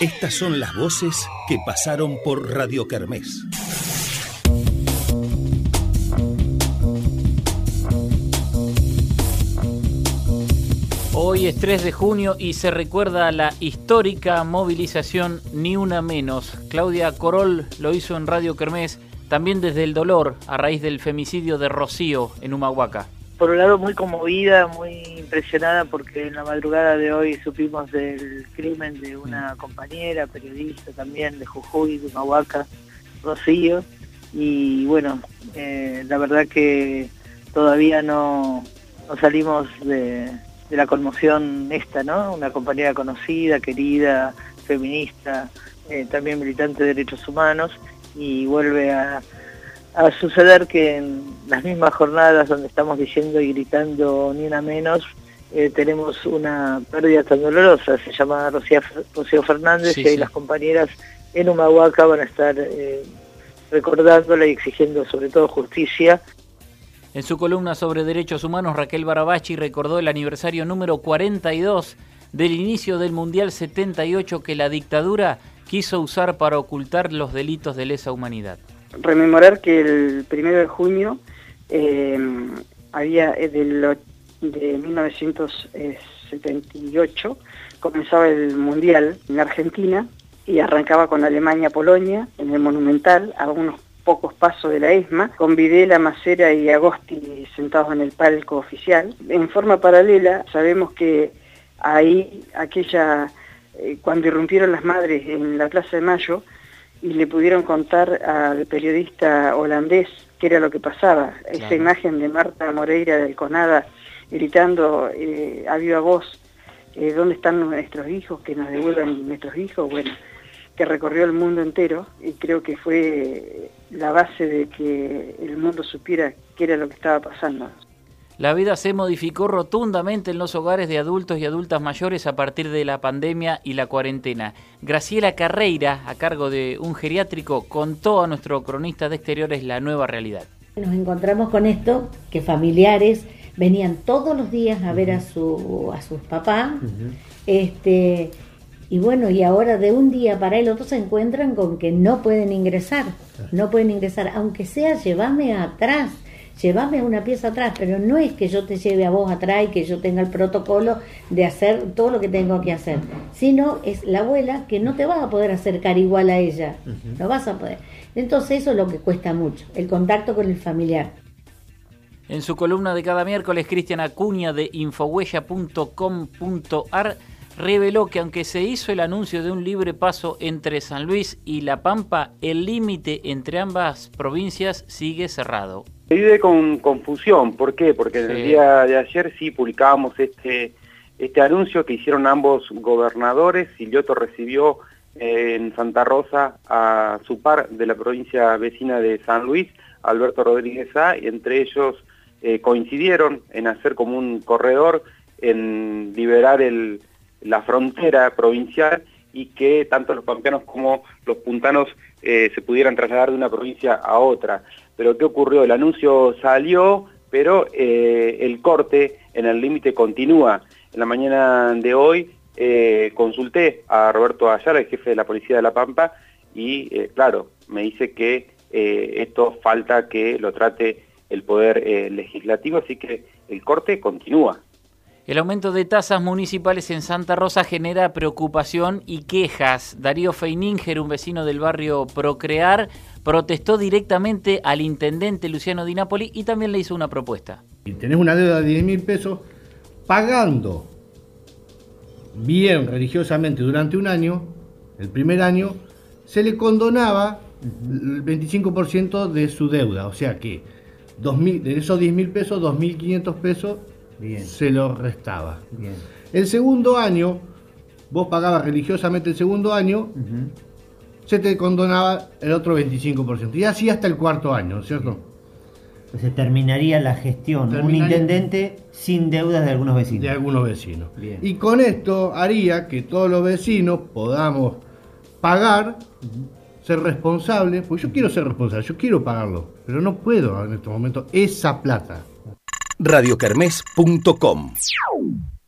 Estas son las voces que pasaron por Radio Kermés. Hoy es 3 de junio y se recuerda la histórica movilización Ni Una Menos. Claudia Corol lo hizo en Radio Kermés, también desde el dolor, a raíz del femicidio de Rocío en Humahuaca por un lado muy conmovida, muy impresionada porque en la madrugada de hoy supimos del crimen de una mm. compañera, periodista también de Jujuy, de Mahuaca, Rocío, y bueno, eh, la verdad que todavía no, salimos de, la conmoción esta, ¿no? Una compañera conocida, querida, feminista, eh, también militante de derechos humanos, y vuelve a a suceder que en las mismas jornadas donde estamos diciendo y gritando ni una menos, eh, tenemos una pérdida tan dolorosa, se llama Rocío, Fernández y ahí las compañeras en Humahuaca van a estar eh, recordándola y exigiendo sobre todo justicia. En su columna sobre derechos humanos, Raquel Barabachi recordó el aniversario número 42 del inicio del Mundial 78 que la dictadura quiso usar para ocultar los delitos de lesa humanidad rememorar que el primero de junio eh, había eh, de 1978 comenzaba el mundial en Argentina y arrancaba con Alemania-Polonia en el Monumental a unos pocos pasos de la ESMA, con Videla, Macera y Agosti sentados en el palco oficial. En forma paralela sabemos que ahí, aquella, eh, cuando irrumpieron las madres en la Plaza de Mayo, y le pudieron contar al periodista holandés qué era lo que pasaba. Esa imagen de Marta Moreira del Conada gritando eh, a viva voz, eh, ¿dónde están nuestros hijos? Que nos devuelvan nuestros hijos. Bueno, que recorrió el mundo entero y creo que fue la base de que el mundo supiera qué era lo que estaba pasando. La vida se modificó rotundamente en los hogares de adultos y adultas mayores a partir de la pandemia y la cuarentena. Graciela Carreira, a cargo de un geriátrico, contó a nuestro cronista de exteriores la nueva realidad. Nos encontramos con esto, que familiares venían todos los días a ver a, su, a sus papás, este, y bueno, y ahora de un día para el otro se encuentran con que no pueden ingresar, no pueden ingresar, aunque sea llévame atrás llévame una pieza atrás, pero no es que yo te lleve a vos atrás y que yo tenga el protocolo de hacer todo lo que tengo que hacer, sino es la abuela que no te vas a poder acercar igual a ella, no vas a poder. Entonces eso es lo que cuesta mucho, el contacto con el familiar. En su columna de cada miércoles, Cristian Acuña de infohuella.com.ar reveló que aunque se hizo el anuncio de un libre paso entre San Luis y La Pampa, el límite entre ambas provincias sigue cerrado. Se vive con confusión, ¿por qué? Porque en el día de ayer sí publicábamos este, este anuncio que hicieron ambos gobernadores. Silioto recibió eh, en Santa Rosa a su par de la provincia vecina de San Luis, Alberto Rodríguez A, y entre ellos eh, coincidieron en hacer como un corredor, en liberar el, la frontera provincial y que tanto los pampeanos como los puntanos eh, se pudieran trasladar de una provincia a otra. Pero ¿qué ocurrió? El anuncio salió, pero eh, el corte en el límite continúa. En la mañana de hoy eh, consulté a Roberto Ayala, el jefe de la Policía de La Pampa, y claro, me dice que esto falta que lo trate el Poder Legislativo, así que el corte continúa. El aumento de tasas municipales en Santa Rosa genera preocupación y quejas. Darío Feininger, un vecino del barrio Procrear, protestó directamente al intendente Luciano Di Napoli y también le hizo una propuesta. Y tenés una deuda de 10 mil pesos pagando bien religiosamente durante un año, el primer año, se le condonaba el 25% de su deuda. O sea que de esos 10 mil pesos, 2.500 pesos se lo restaba. El segundo año, vos pagabas religiosamente el segundo año, se te condonaba el otro 25%. Y así hasta el cuarto año, ¿cierto? Pues se terminaría la gestión, un intendente sin deudas de algunos vecinos. De algunos vecinos. Y con esto haría que todos los vecinos podamos pagar, ser responsables, pues yo quiero ser responsable, yo quiero pagarlo, pero no puedo en este momento esa plata radiocarmes.com